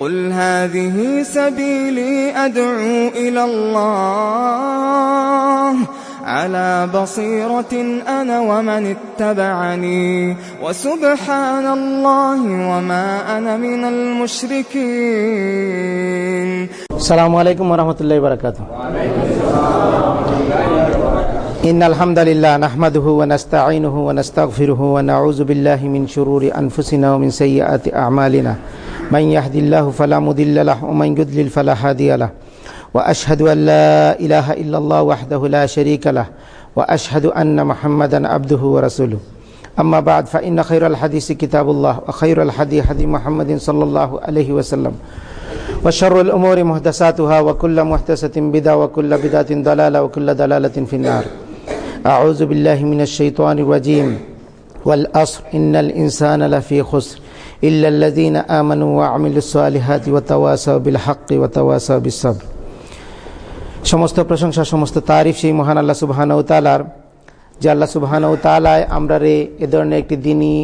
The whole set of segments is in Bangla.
قل هذه سبيلي أدعو إلى الله. على بصيرة أنا ومن اتبعني. وسبحان الله وما أنا من المشركين. السلام عليكم ورحمة الله وبركاته. إن الحمد لله نحمده ونستعينه ونستغفره ونعوذ بالله من شرور أنفسنا ومن سيئات أعمالنا. من يهد الله فلا مضل له ومن يضلل فلا هادي له. وأشهد أن لا إله إلا الله وحده لا شريك له وأشهد أن محمدا عبده ورسوله. أما بعد فإن خير الحديث كتاب الله وخير الحديث حديث محمد صلى الله عليه وسلم. وشر الأمور محدثاتها وكل محدثة بدعة وكل بدعة ضلالة وكل ضلالة في النار. أعوذ بالله من الشيطان الرجيم. والأصر إن الإنسان لفي خسر. ইল্লাল্লাযীনা আমানু ওয়া আমিলুস সালিহাতি ওয়া তাওয়াসাউ বিল হাক্কি সমস্ত প্রশংসা, সমস্ত তারিফ সেই মহান আল্লাহ সুবহানাহু তাআলার, যে আল্লাহ সুবহানাহু তাআলায় আমরা রে এ ধরনের একটি দিনই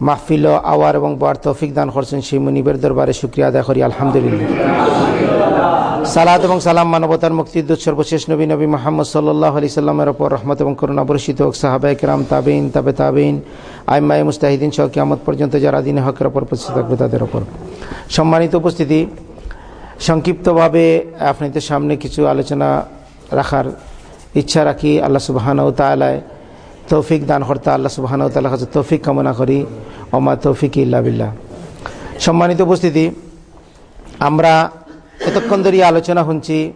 মাহফিল আওয়ার এবং বার তৌফিক দান করছেন সেই মুনিবের দরবারে শুকরিয়া আদায় করি, আলহামদুলিল্লাহ। সালাদ এবং সালাম মানবতার মুক্তিদূত সর্বশেষ নবী নবী মোহাম্মদ সাল্লাহ আলি সাল্লামের ওপর রহমত এবং করুণা বর্ষিত হোক। সাহাবাই কেরাম তাবিন তাবে তাবিন আইমাই মুস্তাহিদিন সহ কিয়ামত পর্যন্ত যারা দিনে হকের ওপর প্রতিষ্ঠিত থাকবে তাদের ওপর। সম্মানিত উপস্থিতি, সংক্ষিপ্তভাবে আপনাদের সামনে কিছু আলোচনা রাখার ইচ্ছা রাখি। আল্লাহ সুবাহানাউ তালায় তৌফিক দান কর্তা। আল্লাহ সুবাহানাউ তাল্লাহ কাছে তৌফিক কামনা করি। অমা তৌফিক ইল্লা বিল্লাহ। সম্মানিত উপস্থিতি, আমরা এতক্ষণ ধরে আলোচনা শুনছি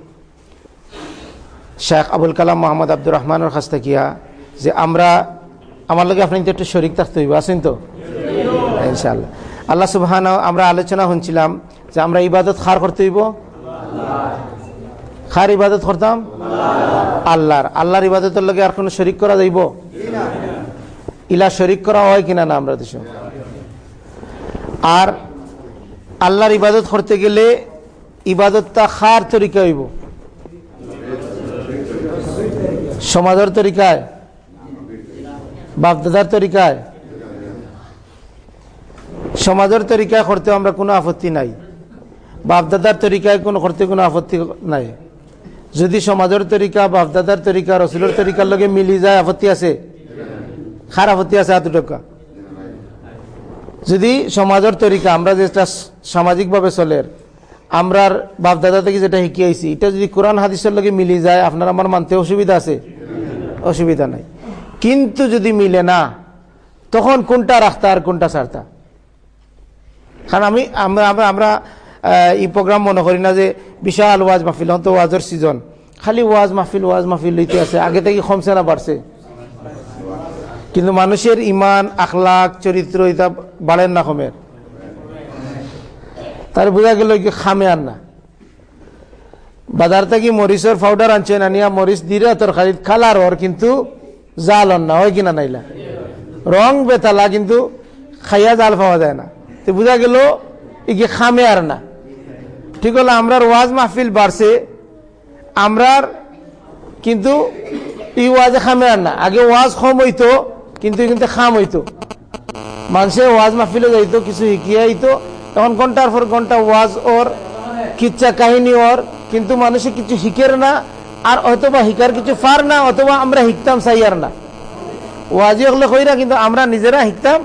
শেখ আবুল কালাম মোহাম্মদ আব্দুর রহমানের কাছ থাকিয়া যে আমরা, আমার লগে আপনি একটু শরিক থাকতে হইব, আছেন তো? ইনশাল্লাহ আল্লাহ সুবাহান আমরা আলোচনা শুনছিলাম যে আমরা ইবাদত খার করতে হইব? খার ইবাদত করতাম? আল্লাহর। আল্লাহর ইবাদতের লগে আর কোনো শরিক করা যাইব? ইলা শরিক করা হয় কিনা না আমরা দেশ আর আল্লাহর ইবাদত করতে গেলে ইবাদতটা খার তরিকা হইব। সমাজের তরিকায়, বাপদাদার তরিকায়। সমাজের তরিকায় করতে আমরা কোনো আপত্তি নাই। বাপদাদার তরিকায় কোনো করতে কোনো আপত্তি নাই। যদি সমাজের তরিকা, বাপদাদার তরিকা, রসুলের তরিকার লগে মিলি যায়, আপত্তি আছে? খার আপত্তি আছে এতটুকা যদি সমাজের তরিকা, আমরা যেটা সামাজিকভাবে চলের আমরার বাপদাদা থেকে যেটা শিখিয়েছি এটা যদি কোরআন হাদিসের লগে মিলি যায়, আপনার আমার মানতে অসুবিধা আছে? অসুবিধা নাই। কিন্তু যদি মিলে না, তখন কোনটা রাখতা আর কোনটা ছাড়তা? কারণ আমি, আমরা আমরা এই প্রোগ্রাম মনে করি না যে বিশাল ওয়াজ মাহফিল হন তো ওয়াজের সিজন খালি ওয়াজ মাহফিল ওয়াজ মাহফিল লইতে আছে, আগে থেকে কমছে না বাড়ছে। কিন্তু মানুষের ইমান আখলাক চরিত্র, এটা বাড়েন না কমের। তার বোঝা গেল কি খামে আর না। বাজার থেকে মরিচের পাউডার আনছে না, নিয়া মরিচ দিলে তরকারি খালার ওর কিন্তু জাল না, হয় কিনা নাইলা? রং বেতালা কিন্তু খাইয়া জাল পাওয়া যায় না। তো বোঝা গেল ইকে খামে আর না। ঠিক হলো, আমরার ওয়াজ মাহফিল বাড়ছে, আমরার কিন্তু এই ওয়াজে খামে আর না। আগে ওয়াজ কম হইতো, কিন্তু কিন্তু খাম হইতো। মানুষে ওয়াজ মাহফিলে যাইতো, কিছু শিখিয়ে আইতো তখন ঘণ্টার পর ঘণ্টা ওয়াজ ওর, কিচ্ছা কাহিনী ওর, কিন্তু মানুষে কিছু শিখের না, আর অথবা শিকার কিছু ফার না, অথবা আমরা শিখতাম সাইয়ার না। ওয়াজি হলে না কিন্তু আমরা নিজেরা শিখতাম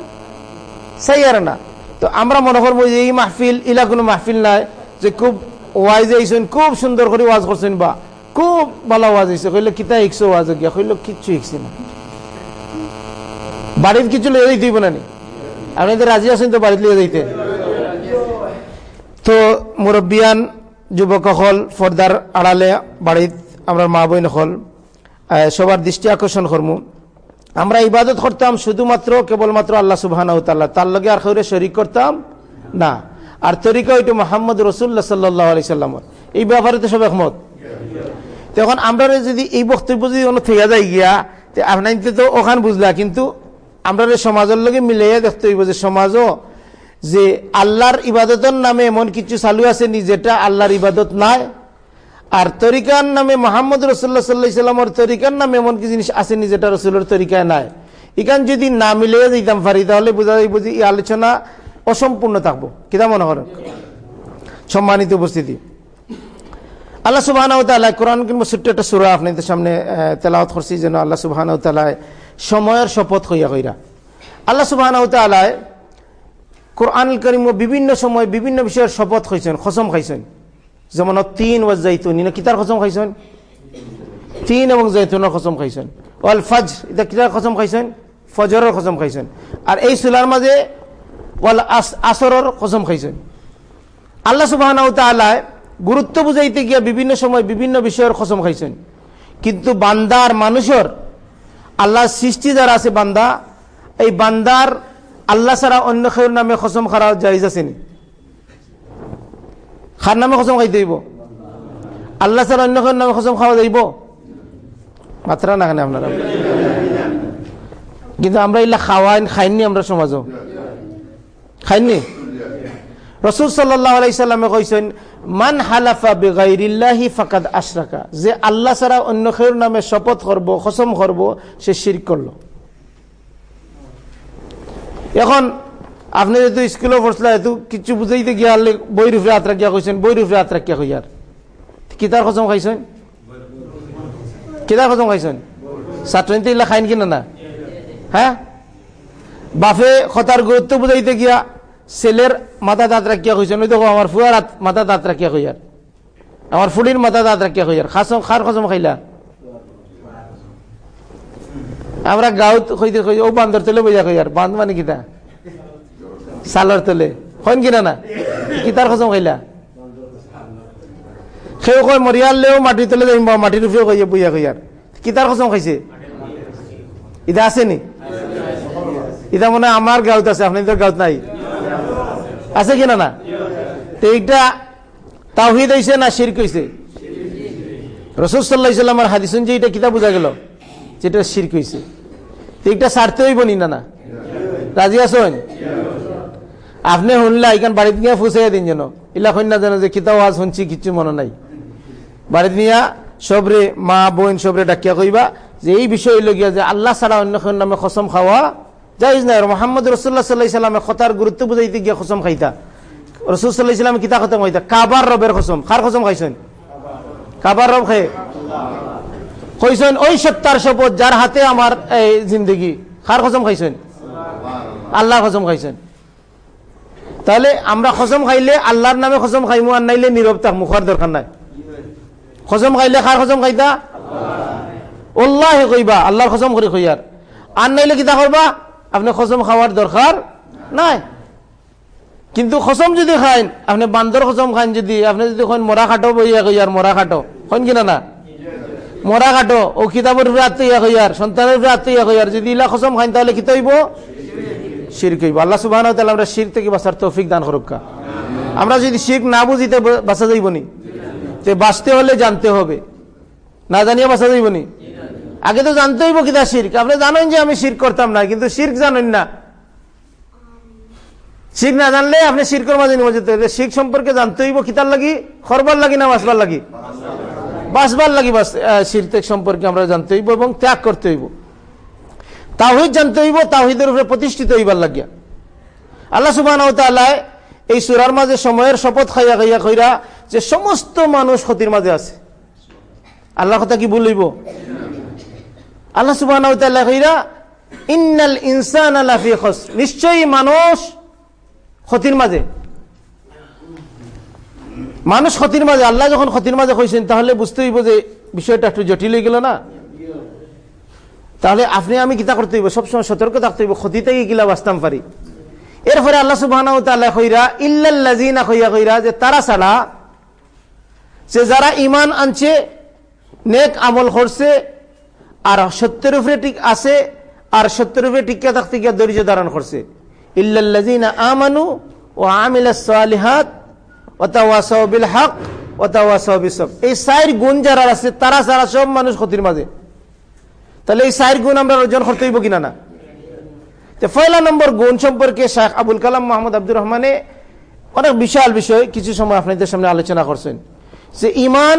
সাইয়ার না। তো আমরা মনে করব যে এই মাহফিল, ইলা কোনো মাহফিল নাই, যে খুব ওয়াইজ আইসেন, খুব সুন্দর করে ওয়াজ করছেন বা, খুব ভালো ওয়াজ হয়েছে কইলে কিতা শিখছো ওয়াজ গিয়া, কইল কিচ্ছু শিখছি না। বাড়ির কিছু লিয়ে হইব না আপনি রাজি আছেন তো বাড়িতে লিয়ে যাইতে। তো মুরব্বিয়ান যুবক হল ফর্দার আড়ালে বাড়িত আমরা মা বই নকল সবার দৃষ্টি আকর্ষণ করমু। আমরা ইবাদত করতাম শুধুমাত্র, কেবলমাত্র আল্লাহ সুবাহ তার লগে আর খৌরে শরিক করতাম না। আর তরিকা ওইটা মোহাম্মদ রসুল্লাহ সাল্লাহ আলি সাল্লামর এই ব্যাপারে তো সব একমত। তো এখন আমরা যদি এই বক্তব্য যদি কোনো থেকে যাই গিয়া, তো আপনার তো ওখান বুঝলা, কিন্তু আমরা সমাজের লগে মিলাইয়া দেখতে হইব যে সমাজও যে আল্লাহর ইবাদতের নামে এমন কিছু চালু আছে নি যেটা আল্লাহর ইবাদত নাই। আর তরিকার নামে মোহাম্মদ রসুল্লাহ সাল্লাহ সাল্লামর তরিকার নামে এমন কি জিনিস আসেনি যেটা রসুলের তরিকায় নাই। এখান যদি না মিলে দিতাম পারি তাহলে বোঝা যাইব যে এই আলোচনা অসম্পূর্ণ থাকব। কিতা মনে করেন সম্মানিত উপস্থিতি। আল্লাহ সুবাহ কোরআন কিংবা ছোট্ট একটা সুরা আপনাদের সামনে তেলাওত করছি যেন আল্লাহ সুবাহ সময়ের শপথ হইয়া হইরা আল্লাহ সুবাহ কোরআন করিম বিভিন্ন সময় বিভিন্ন বিষয়ের শপথ খাইছেন, খসম খাইছেন। যেমন তিন ও জাইতুন কিতার খসম খাইছেন? তিন এবং জৈতুনের খসম খাইছেন। ওয়াল ফজ এটা কিতার খসম খাইছেন? ফজরের খসম খাইছেন। আর এই চুলার মাঝে ওয়াল আসরের খসম খাইছেন। আল্লাহ সুবাহ গুরুত্ব বুঝাইতে গিয়া বিভিন্ন সময় বিভিন্ন বিষয়ের খসম খাইছেন। কিন্তু বান্দার মানুষের আল্লাহ সৃষ্টি যারা আছে বান্দা, এই বান্দার আল্লাহ ছাড়া অন্য খেয়ের নামে খসম খারা জায়জ আছে নি? খার নামে খসম খাইতে হইব। আল্লাহ ছাড়া অন্য খেয়ের নামে খসম খাওয়া যাইব। মাত্রা না আপনারা। কিন্তু আমরা ইলা খাওয়াই খাইনি আমরা সমাজও। খাইনি রসুল সাল্লাহ আলাইসাল্লামে কইছেন, মান হালাফা বেগাইরিল্লাহি ফাকাদ আশরাকা। যে আল্লাহ ছাড়া অন্য খের নামে শপথ করব, খসম করব, সে শির করল। এখন আপনি যেহেতু স্কুলে পড়ছিলেন এত কিছু বুঝাইতে গিয়া বই রূপে আত্রা কিয়া কইছেন বই রূপে আত্রা কিয়া কইয়ার। কিতার খসম খাইছেন? কিতার খসম খাইছেন? ছাত্র ইলা খাইন কিনা না? হ্যাঁ? বাফে খতার গুরুত্ব বুঝাইতে গিয়া ছেলের মাথা দাঁত রাখিয়া কইছেন, ওই দেখো আমার ফুয়ার মাথা দাঁত রাখিয়া কইয়ার। আমার ফুলির মাথা দাঁত রাখিয়া কইয়ার। খাসম খার খসম খাইলা? আমরা গাঁত কইতে কই ও বান্দর তলে বইয়া কইয়ার বান্ধ মানে কিতা? সালর তলে। হইন কিনা না? কিতার খসম খাইলা? সেও কয় মরিয়ালেও মাটির তলে যাইম মাটির উপরে কইয়া বইয়া কইয়ার কিতার খসম খাইছে? ইটা আছে নি? ইটা মনে আমার গাঁত আছে আপনাদের গাঁত নাই। আছে কিনা না? তো এইটা তাওহিদ হয়েছে না শির কইছে রসদ সাল্লাহ ইসলামের হাদিসুন যে এটা কিতা বোঝা গেল। যেটা শির কইছে এইটা সারতে হইব নি না না রাজি আসেন আপনি শুনলা এখান বাড়িতে নিয়ে ফুসাইয়া দিন যেন। ইলা হইন না যেন যে কিতাও আজ শুনছি কিছু মনে নাই। বাড়িতে নিয়া সবরে মা, বোন সবরে ডাকিয়া কইবা যে এই বিষয় লগিয়া যে আল্লাহ ছাড়া অন্য নামে খসম খাওয়া যাইজ নাই। মোহাম্মদ রসুল্লাহ সাল্লাহ ইসলামে কথার গুরুত্ব বুঝাইতে গিয়া খসম খাইতা। রসুল সাল্লাহ ইসলামে কিতা খতম খাইতা কাবার রবের খসম। খার খসম খাইছেন? কাবার রব খাই কইছেন ওই সত্তার শপথ যার হাতে আমার এই জিন্দগি। খার খসম খাইছেন? আল্লাহ খসম খাইছেন। তাহলে আমরা খসম খাইলে আল্লাহর নামে খসম খাইমু, আর নাইলে নীরব থাক মুখার দরকার নাই। খসম খাইলে খার খসম খাইতা? উল্লাহ কইবা আল্লাহর খসম করে কইয়ার আর নাইলে কিতা করবা আপনি খসম খাওয়ার দরকার নাই। কিন্তু খসম যদি খাইন, আপনি বান্দর খসম খাইন যদি, আপনি যদি মরা খাটো বইয়া কইয়ার মরা খাটো। হন কিনা না? মরা কাটো ও কিতাবের আত্মীয়া কইয়ার সন্তানের আত্মীয়া কইয়ার যদি ইলা খসম খাইন, তাহলে কি তৈব? শির কইব আল্লাহ সুবাহ আমরা শির থেকে বাঁচার তৌফিক দান করুকা আমরা যদি শির না বুঝিতে বাঁচা যাইব নি? বাঁচতে হলে জানতে হবে। না জানিয়ে বাঁচা যাইব নি? আগে তো জানতে হইব কিতা শির্ক আপনি জানেন যে আমি শির করতাম না, কিন্তু শির্ক জানেন না। শিখ না জানলে আপনি শিরকর মাঝে যেতে শিখ সম্পর্কে জানতে হইব কিতার লাগি? খরবার লাগি না বাঁচবার লাগি? বাঁচবার লাগি বাস সম্পর্কে আমরা জানতে হইব এবং ত্যাগ করতে হইব। তাহিদ জানতে হইব তাহিদের উপরে প্রতিষ্ঠিত হইবার লাগিয়া। আল্লাহ সুবাহ এই সুরার মাঝে সময়ের শপথ খাইয়া খাইয়া কইরা যে সমস্ত মানুষ ক্ষতির মাঝে আছে। আল্লাহ কথা কি বলিব আল্লাহ সুবাহ ইন্নাল ইনসান খস নিশ্চয়ই মানুষ ক্ষতির মাঝে। মানুষ ক্ষতির মাঝে, আল্লাহ যখন ক্ষতির মাঝে কইছেন, তাহলে বুঝতে হইব যে বিষয়টা একটু জটিল হয়ে গেল না? তাহলে আপনি আমি কিতা করতে হইব? সবসময় সতর্ক থাকতে হইব, ক্ষতি থেকে গিলা বাঁচতাম পারি। এরপরে আল্লাহ সুবাহ কইরা ইল্লাল্লাজিনা কইরা যে তারা ছাড়া, যে যারা ইমান আনছে, নেক আমল করছে, আর সত্যের উপরে ঠিক আছে, আর সত্যের উপরে টিকা থাকতে গিয়া ধৈর্য ধারণ করছে। ইল্লাল্লাজিনা আমানু ও আমিল সালিহাত বিল হক ওতাওয়াসাও বিসব এই চার গুণ যারা আছে, তারা ছাড়া সব মানুষ ক্ষতির মাঝে। তাহলে এই চার গুণ আমরা অর্জন করতে হইব কিনা না? তো পয়লা নম্বর গুণ সম্পর্কে শাহ আবুল কালাম মোহাম্মদ আব্দুর রহমানে অনেক বিশাল বিষয়, কিছু সময় আপনাদের সামনে আলোচনা করছেন। যে ইমান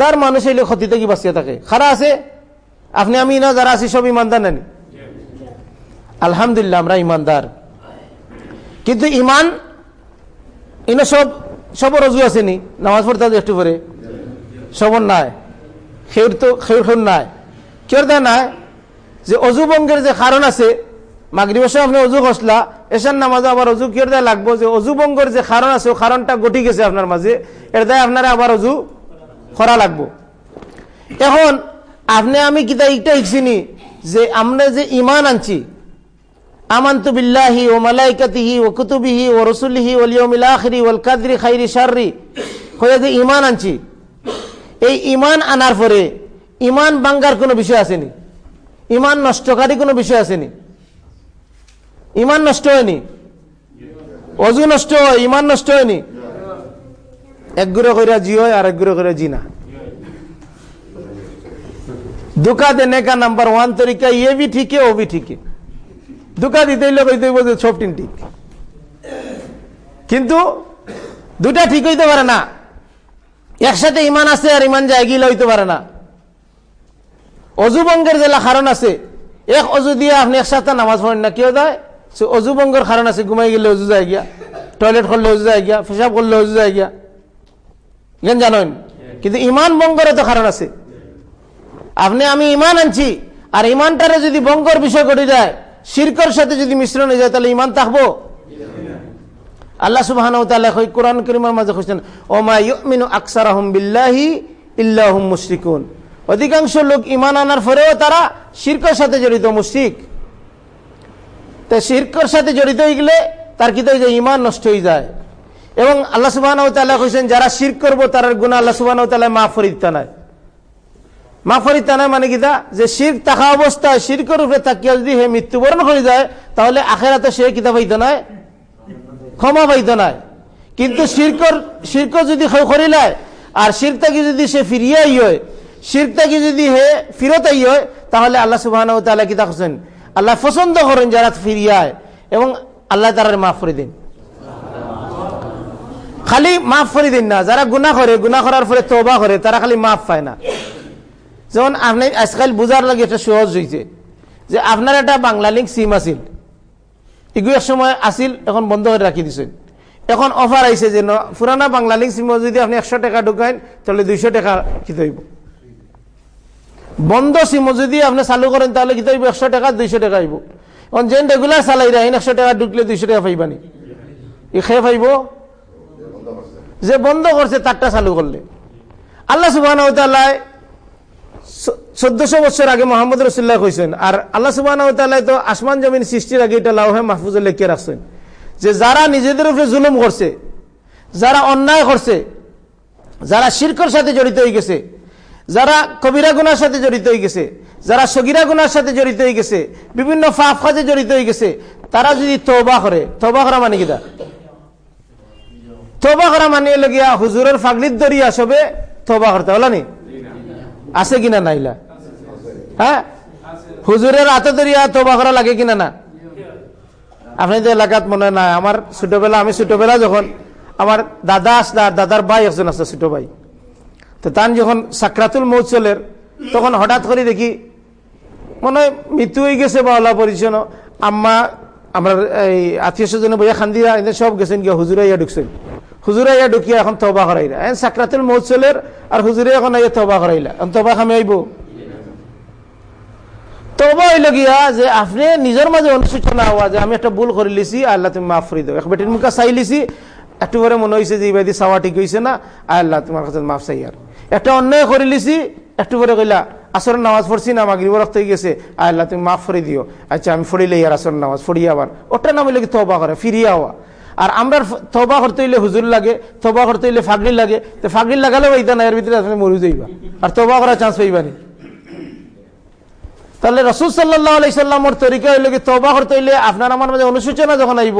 দার মানুষ এলে ক্ষতি থেকে বাঁচিয়ে থাকে? খারা আছে? আপনি আমি না, যারা আছি, সব ইমানদার নেন আলহামদুলিল্লাহ, আমরা ইমানদার কিন্তু ইমান ইনো সব সব রজু আসেনি নামাজ পড়তে একটু পরে? সবর নাই। খেউর তো খেউর খেউর নাই। কেউর দা নাই যে অজু বঙ্গের যে কারণ আছে মাগরি বসে আপনি অজু খসলা এসার নামাজে আবার অজু কেউর দায় লাগবো যে অজু বঙ্গের যে কারণ আছে, ও কারণটা গটি গেছে আপনার মাঝে, এর দায় আপনারা আবার অজু করা লাগবো। এখন, আপনি আমি কিতা ইটা ইচ্ছিনি যে আমরা যে ইমান আনছি আমান্তু বিল্লাহি ও মালাইকাতিহি ও কুতুবিহি ও রসুলিহি ওল ইয়মিল আখরি ওল কাদরি খাইরি শাররি হয়ে যে ইমান আনছি এই ইমান আনার পরে ইমান বাঙ্গার কোনো বিষয় আসেনি ইমান নষ্টকারী কোনো বিষয় আসেনি ইমান নষ্ট হয়নি অজু নষ্ট হয় ইমান নষ্ট হয়নি এক গুঁড়ো করে জি হয় আর এক গুঁড়ো করে জি না धोखा देने का नंबर वन तरीका ये भी ठीक है वो भी ठीक है ধোকা দিতেই লোক হইতে বলছে সব টিন ঠিক। কিন্তু দুটা ঠিক হইতে পারে না। একসাথে ইমান আছে আর ইমান যায় গিলে হইতে পারে না। অজুবঙ্গের জেলা কারণ আছে। এক অজু দিয়ে আপনি একসাথে নামাজ পড়েন না কেউ দেয় সে অজুবঙ্গের কারণ আছে, ঘুমাই গেলে অজু যায় গিয়া। টয়লেট করলে অজু যায় গিয়া, পেশাব করলে অজু যায় গিয়া। জ্ঞান জানেন? কিন্তু ইমান বঙ্গের তো কারণ আছে। আপনি, আমি ইমান আনছি, আর ইমানটারে যদি বঙ্গর বিষয় ঘটে যায় শিরকর সাথে যদি মিশ্রণ হয়ে যায়, তাহলে ইমান থাকব আল্লাহ সুবাহ কোরআন করিমার মাঝে খুঁজছেন, ওমা আকসার আহম বিল্লাহি ইল্লাহুম মুশরিকুন। অধিকাংশ লোক ইমান আনার পরেও তারা শিরকর সাথে জড়িত, মুশরিক। তো শিরকর সাথে জড়িত হয়ে গেলে তার কি যে ইমান নষ্ট হয়ে যায়। এবং আল্লাহ সুবাহ যারা শির করব তার গুণা আল্লাহ সুবাহ মাফ ফরিদ নাই। মাফারি তানা মানে কিতা যে শির থাকা অবস্থায়, শিরকর উপরে তাকিয়া যদি হে মৃত্যুবরণ হয়ে যায়, তাহলে আখেরাতে সে কিতা পাইত নাই? ক্ষমা পাইত নাই। কিন্তু শিরকর শিরকর যদি করিলায় আর শির তাকে যদি সে ফিরিয়াই হয় শির তাকে যদি হে ফিরত হয় তাহলে আল্লাহ সুবাহ কিতা করছেন? আল্লাহ পছন্দ করেন যারা ফিরিয়ায় এবং আল্লাহ তারা মাফ করে দিন। খালি মাফ করে দিন না, যারা গুণা করে গুণা করার পরে তোবা করে, তারা খালি মাফ পায় না। যেমন আপনি আজকাল বুঝার লাগে একটা সহজ হয়েছে যে আপনার একটা বাংলা লিঙ্ক সিম আছিল। এগুলো এক সময় আসিল এখন বন্ধ করে রাখি দিছেন। এখন অফার আইছে যে পুরানা বাংলা লিঙ্ক সিম যদি আপনি একশো টাকা ঢুকাইন, তাহলে দুইশো টাকা কি হইব বন্ধ সিম যদি আপনি চালু করেন, তাহলে কি হইব একশো টাকা, দুইশো টাকা আইব এখন যেন রেগুলার চালাই রাখেন, একশো টাকা ঢুকলে দুইশো টাকা পাইবানি ই পাইব? যে বন্ধ করছে, তারটা চালু করলে। আল্লাহ সুবাহ চোদ্দশো বছর আগে মোহাম্মদ রসুল্লাহ কইছেন আর আল্লাহ সুবাহ তো আসমান জমিন সৃষ্টির আগে এটা লাউহে মাহফুজে লেখিয়ে রাখছেন যে যারা নিজেদের উপরে জুলুম করছে যারা অন্যায় করছে যারা শিরকর সাথে জড়িত হয়ে গেছে যারা কবিরা গুনার সাথে জড়িত হয়ে গেছে, যারা সগিরা গুনার সাথে জড়িত হয়ে গেছে, বিভিন্ন ফাফ কাজে জড়িত হয়ে গেছে, তারা যদি তবা করে তবা করা মানে কিনা তবা করা মানে লগিয়া হুজুরের ফাগলির দরিয়া সবে তবা করতে, হলো নি? আছে কিনা নাইলা হ্যাঁ? হুজুরের হাতে ধরিয়া তোবা করা লাগে কিনা না? আপনি তো এলাকাত মনে নাই আমার ছোটবেলা, আমি ছোটবেলা যখন আমার দাদা আসলে আর দাদার ভাই একজন আছে, ছোট ভাই। তো তান যখন সাকরাতুল মৌচলের তখন হঠাৎ করে দেখি, মনে হয় মৃত্যু হয়ে গেছে বা ওলা পরিচয় আম্মা, আমরা এই আত্মীয় স্বজনে বইয়া খান্দিয়া সব গেছেন গিয়ে হুজুরা ইয়া ঢুকছেন। হুজুরা ইয়া ঢুকিয়া এখন তবা করাইলা। এখন সাকরাতুল মৌচলের আর হুজুরে এখন ইয়া তবা করাইলা। এখন তবা খামে আইব? তবা হইল গিয়া যে আপনি নিজের মাঝে অনুসূচনা হওয়া যে আমি একটা ভুল করে লিছি, আল্লাহ তুমি মাফ করে দাও। এক বেটির মুখে চাই লিছি, একটু পরে মনে হয়েছে যে ইবাদি চাওয়া ঠিক হয়েছে না, আল্লাহ তোমার কাছে মাফ চাই আর। একটা অন্যায় করে লিছি, একটু পরে কইলা আসর নামাজ পড়ছি না মাগরিব রক্ত হয়ে গেছে, আল্লাহ তুমি মাফ করে দিও। আচ্ছা আমি ফড়িলে আর আসর নামাজ ফড়ি আবার। ওটা নাম হইলে তবা করে, ফিরিয়ে হওয়া। আর আমরা থবা করতে হইলে হুজুর লাগে থবা করতে হইলে ফাগলি লাগে। তো ফাগলি লাগালেও এইটা না এর ভিতরে আপনি মরু যাইবা। আর তবা করার চান্স পাইবানি তাহলে রসুল সাল্লাহ আলাইসাল্লামর তরিকা হইলে কি তবা করতে হইলে আপনার আমার মাঝে অনুসূচনা যখন আইব,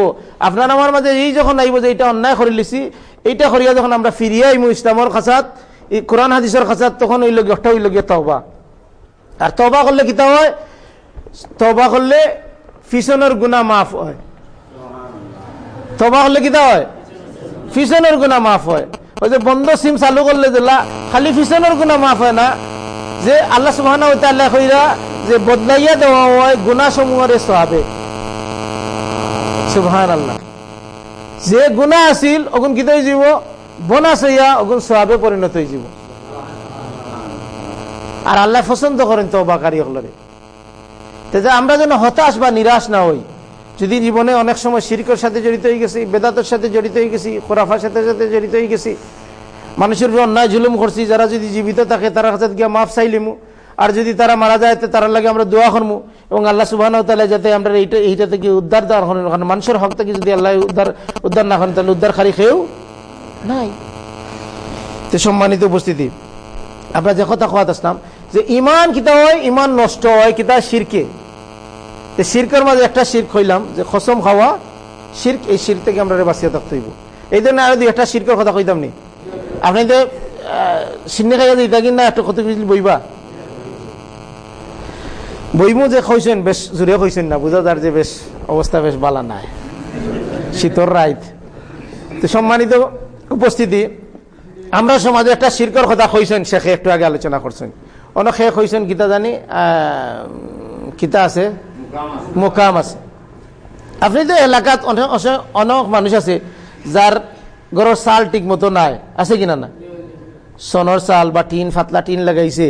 আপনার আমার মাঝে এই যখন আইব যে এটা অন্যায় করে লিছি, এইটা করিয়া যখন আমরা ফিরিয়ে আইমু ইসলামর খাসাত কোরআন হাদিসের খাসাত, তখন গিয়ে একটা হইল গিয়ে তবা আর তবা করলে কিতা হয়? তবা করলে ফিসনের গুণা মাফ হয়। তবা করলে কিতা হয় ফিসনের গুণা মাফ হয়। ওই যে বন্ধ সিম চালু করলে দিলা খালি ফিসনের গুণা মাফ হয় না। যে আল্লাহ সুবাহ কইরা যে বদলাইয়া দেওয়া হয় গুণা সমূহের সহাবে সুবহান আল্লাহ যে গুণা আছিল অগুন কিত হয়ে যাব বোনাস হইয়া অগুন সহাবে পরিণত হয়ে যাব আর আল্লাহ পছন্দ করেন তো বাকারি হলরে আমরা যেন হতাশ বা নিরাশ না হই যদি জীবনে অনেক সময় শিরকের সাথে জড়িত হয়ে গেছি, বেদাতের সাথে জড়িত হয়ে গেছি, খোরাফার সাথে সাথে জড়িত হয়ে গেছি, মানুষের উপর অন্যায় জুলুম করছি, যারা যদি জীবিত থাকে তারা কাছে গিয়া মাফ চাইলিমু আর যদি তারা মারা যায় তারা লাগে আমরা দোয়া করব এবং আল্লাহ সুবাহ যাতে আমরা এইটা এইটা থেকে উদ্ধার দেওয়ার কারণ মানুষের হক থেকে যদি আল্লাহ উদ্ধার উদ্ধার না করেন তাহলে উদ্ধার খারি খেয়েও নাই। তো সম্মানিত উপস্থিতি আমরা যে কথা কথা আসলাম, যে ইমান কিতা হয়, ইমান নষ্ট হয়, কিতা শিরকে। শিরকের মাঝে একটা শির হইলাম, যে খসম খাওয়া শির্ক, এই শির থেকে আমরা বাঁচিয়ে থাকতে হইব। এই জন্য আর একটা শিরকের কথা কইতাম নি। আপনি তো সিন্নে খাইয়া দিতা কিনা একটা কিছু বইবা? বইমু যে কইছেন বেশ জোরে কইছেন না, বুঝা যার যে বেশ অবস্থা বেশ বালা নাই। শীতর রাইত। তো সম্মানিত উপস্থিতি, আমরা সমাজে একটা শিরকর কথা কইছেন শেখে একটু আগে আলোচনা করছেন। অনেক শেখ হয়েছেন কিতা জানি কিতা আছে। মোকাম আছে আপনি তো এলাকাত অনেক মানুষ আছে যার ঘরের চাল ঠিক মতো নাই। আছে কিনা না সনর চাল বা টিন ফাতলা টিন লাগাইছে।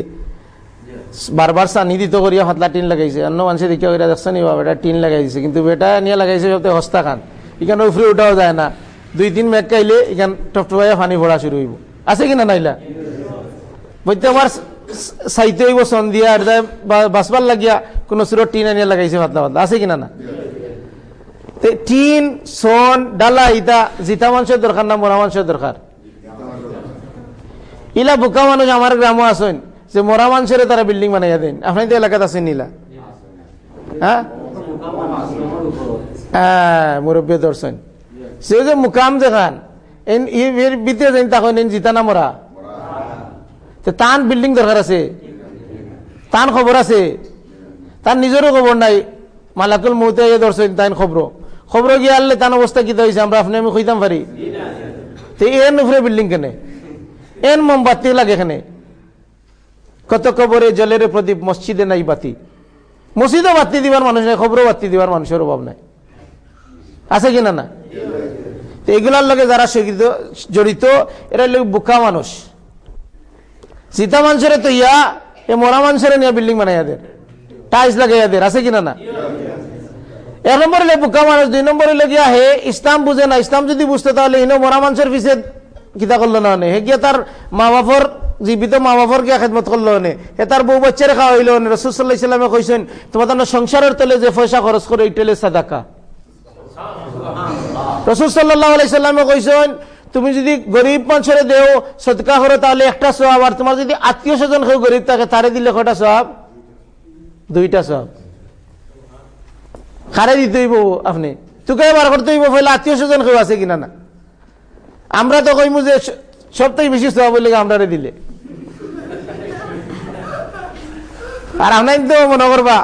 বারবার চানি দিত করিয়া ফাতলা টিন লাগাইছে। অন্য মানুষে দেখিয়া করিয়া দেখছে নি, বাবা, এটা টিন লাগাই দিছে কিন্তু বেটা নিয়ে লাগাইছে সবতে হস্তা খান এখানে উফরে উঠাও যায় না। দুই তিন মেঘ কাইলে এখান টপটপাইয়া পানি ভরা শুরু হইব। আছে কিনা নাইলা বলতে আমার চাইতে হইব চন দিয়া আর বাঁচবার লাগিয়া কোনো সুরত টিন আনিয়া লাগাইছে ফাতলা ফাতলা আছে কিনা না? টিন, সন, ডালা ইতা জিতা মানুষের দরকার না মরা মানুষের দরকার? ইলা বোকা মানুষ আমার গ্রামও আসেন যে মরা মানুষের তারা বিল্ডিং বানাইয়া দেন। আপনি তো এলাকাত আছেন নিলা হ্যাঁ? হ্যাঁ মুরব্বী দর্শন সে যে মুকাম দেখান এর ভিতরে যাই তখন জিতা না মরা? তান বিল্ডিং দরকার আছে। তান খবর আছে। তার নিজেরও খবর নাই। মালাকুল মৌতে দর্শন তাই খবর খবর গিয়ে আনলে তার অবস্থা কি হয়েছে আমরা আপনি আমি কইতাম পারি তো এন উপরে বিল্ডিং কেনে? এন মোমবাতি লাগে এখানে কত কবরে জলের প্রদীপ মসজিদে নাই বাতি। মসজিদও বাতি দিবার মানুষ নাই খবরও বাতি দিবার মানুষের অভাব নাই। আছে কিনা না তো এগুলার লগে যারা জড়িত, এরা লোক বোকা মানুষ। সীতা মানুষের তো ইয়া এ মরা মানুষের নিয়ে বিল্ডিং বানাইয়া দের টাইলস লাগাইয়া দের আছে কিনা না এক নম্বর হলে বোকা মানুষ দুই নম্বর হলে গিয়া হে ইসলাম বুঝে না ইসলাম যদি বুঝতে তাহলে ইনো মরা মানুষের পিছিয়ে কিতা করল না হে গিয়া তার মা বাপর জীবিত মা বাপর গিয়া খেদমত করল নে হে তার বউ বাচ্চারে খাওয়া হইল রসুল্লাহ ইসলামে কইছেন তোমার সংসারের তলে যে পয়সা খরচ করে এই টেলে সাদাকা রসুল সাল্লাহ আলাইসাল্লামে কইছেন তুমি যদি গরিব মানুষের দেও সদকা করো তাহলে একটা সব আর তোমার যদি আত্মীয় স্বজন কেউ গরিব থাকে তারে দিলে কটা সব দুইটা সব খারে দিতে হইব আপনি? তোকে বার করতে হইব, ফেলে আত্মীয় স্বজন কেউ আছে কিনা না? আমরা তো কইমু যে সব থেকে বেশি সব বলে আমরা দিলে। আর আপনার তো মনে করবা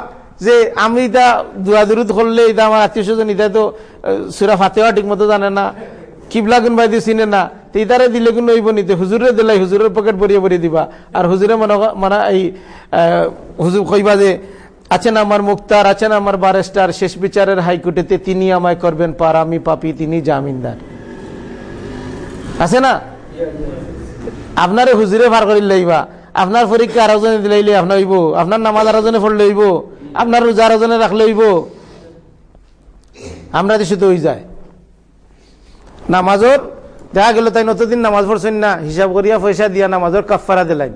যে আমি এটা দূরাদূরত করলে এটা আমার আত্মীয় স্বজন এটা তো সুরা ফাতেওয়া ঠিক মতো জানে না। কিবলা গুন বাইদি চিনে না ইতারে দিলে কিন্তু হইব নিতে হুজুরে দিলে হুজুরের পকেট ভরিয়ে ভরিয়ে দিবা। আর হুজুরে মনে মানে এই হুজুর কইবা যে, আছেন আমার মুক্তার আছেন আমার বারেস্টার শেষ বিচারের হাইকোর্টেতে তিনি আমায় করবেন পার আমি পাপি, তিনি জামিনদার আছে না? আপনারে হুজুরে ভার করি লইবা আপনার পরীক্ষা আরও জনে দিলাইলে আপনার হইব আপনার নামাজ আরও জনে পড়লে হইব আপনার রোজা আরও জনে রাখলে হইব আমরা দেশে তো হয়ে যায়। নামাজর দেখা গেল তাই নতদিন নামাজ পড়ছেন না, হিসাব করিয়া পয়সা দিয়া নামাজর কাফারা দিলাইন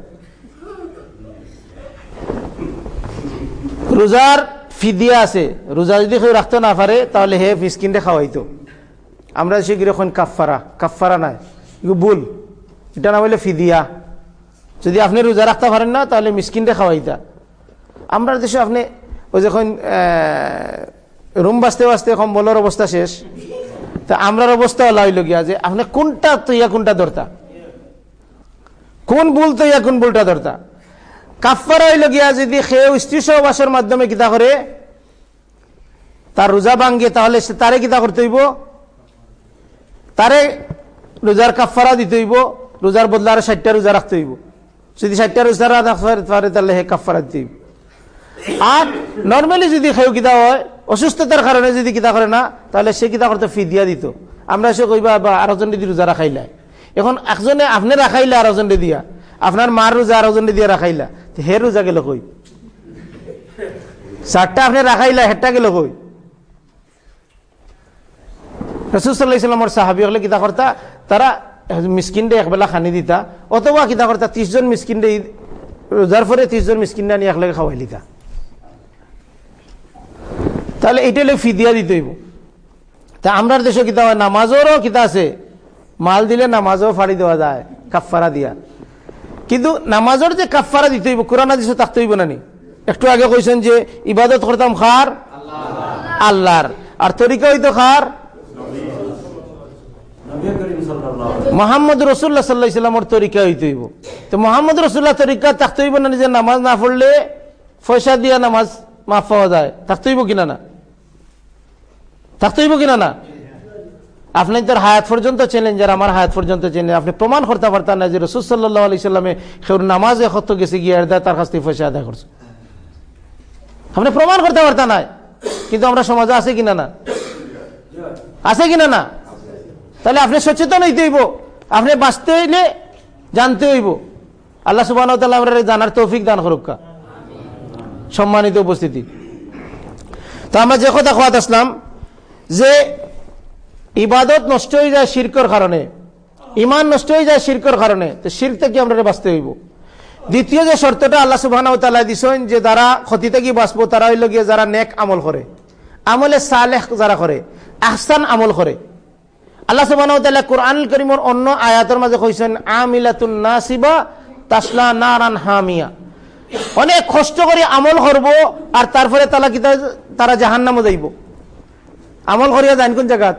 রোজার ফিদিয়া আছে, রোজা যদি কেউ রাখতে না পারে, তাহলে হে মিসকিনটা খাওয়াইতো। আমরা সে কীরকম কাফারা কাফারা নাই ভুল। এটা না বলে ফিদিয়া। যদি আপনি রোজা রাখতে পারেন না, তাহলে মিসকিনটা খাওয়াইতা। আমরা দেশে আপনি ওই যখন রুম বাঁচতে বাঁচতে কম্বলের অবস্থা শেষ। তা আমরার অবস্থা হইল গিয়া যে আপনি কোনটা তৈয়া কোনটা ধরতা? কোন ভুল তৈয়া কোন ভুলটা ধরতা? কাফারা হইল গিয়া যদি সেও স্ত্রী সহবাসের মাধ্যমে কিতা করে, তার রোজা ভাঙ্গে, তাহলে সে তারে কিতা করতে হইব? তারে রোজার কাফারা দিতে হইব? রোজার বদলা আরও ষাটটা রোজা রাখতে হইব? যদি ষাটটা রোজা রাখতে পারে তাহলে হে কাফারা দিতে হইব। আর নর্মালি যদি খেউ কিতা হয়, অসুস্থতার কারণে যদি কিতা করে না, তাহলে সে কিতা করতে ফিদিয়া দিত। আমরা সে কইবা, বা আরও জন যদি রোজা রাখাইলা এখন একজনে আপনি রাখাইলা আরও জন দিয়া। আপনার মার রোজা আরও জন দিয়া রাখাইলা। হে রোজা গেল কই? চারটা আপনি রাখাইলা হেটটা গেল কই? রসুসাল্লাহিসাল্লামর সাহাবি হলে কিতা করতা, তারা মিসকিনডে একবেলা খানি দিতা, অথবা কিতা করতা ত্রিশজন মিসকিনডে রোজার পরে ত্রিশজন মিসকিনডে আনি একলাগে খাওয়াই লিতা। তাহলে এইটা হলে ফিদিয়া দিতে হইব। তা আমরার দেশে কিতা হয়, নামাজেরও কিতা আছে। মাল দিলে নামাজও ফাড়ি দেওয়া যায় কাফারা দিয়া। কিন্তু নামাজের যে কাফারা দিতে হইব, কোরআন দিছে থাকতে হইব নানি একটু আগে কইছেন যে, ইবাদত করতাম খার? আল্লাহর। আর তরিকা হইতো খার? মোহাম্মদ রসুল্লাহ সাল্লাহ ইসলামর তরিকা হইতে হইব। তো মোহাম্মদ রসুল্লাহ তরিকা থাকতে হইব না যে নামাজ না পড়লে পয়সা দিয়া নামাজ মাফ পাওয়া যায়? থাকতে হইব কিনা না? থাকতে হইব কিনা না? আপনি তোর হায়াত পর্যন্ত চেনেন, যারা আমার হায়াত পর্যন্ত চেনেন, আপনি প্রমাণ করতে পারতেন না যে রসুল সাল্লাহ আলি সাল্লামে সেউর নামাজে কত গেছে, গিয়ে দেয় তার কাছ থেকে পয়সা আদায় করছে। আপনি প্রমাণ করতে পারতেন না কিন্তু আমরা সমাজে আছে কিনা না? আছে কিনা না? তাহলে আপনি সচেতন হইতে হইব, আপনি বাঁচতে হইলে জানতে হইব। আল্লাহ সুবাহ জানার তৌফিক দান করুকা সম্মানিত উপস্থিতি। তো আমরা যে কথা খোয়াত আসলাম যে ইবাদত নষ্ট হয়ে যায় শিরকর কারণে ইমান নষ্ট হয়ে যায় শিরকর কারণে, তো শির থেকে আমরা বাঁচতে হইব। দ্বিতীয় যে শর্তটা আল্লাহ সুবাহ দিছেন যে যারা ক্ষতি থেকে বাঁচবো, তারা হইল গিয়ে যারা নেক আমল করে। আমলে সালেহ যারা করে, আহসান আমল করে। আল্লাহ সুবাহ কোরআন করিমর অন্য আয়াতের মাঝে কইছেন, আমিলাতুন নাসিবা তাসলা নারান হামিয়া। অনেক কষ্ট করে আমল করব, আর তারপরে তারা তারা জাহান নামও যাইব। আমল করিয়া যান কোন জায়গাত?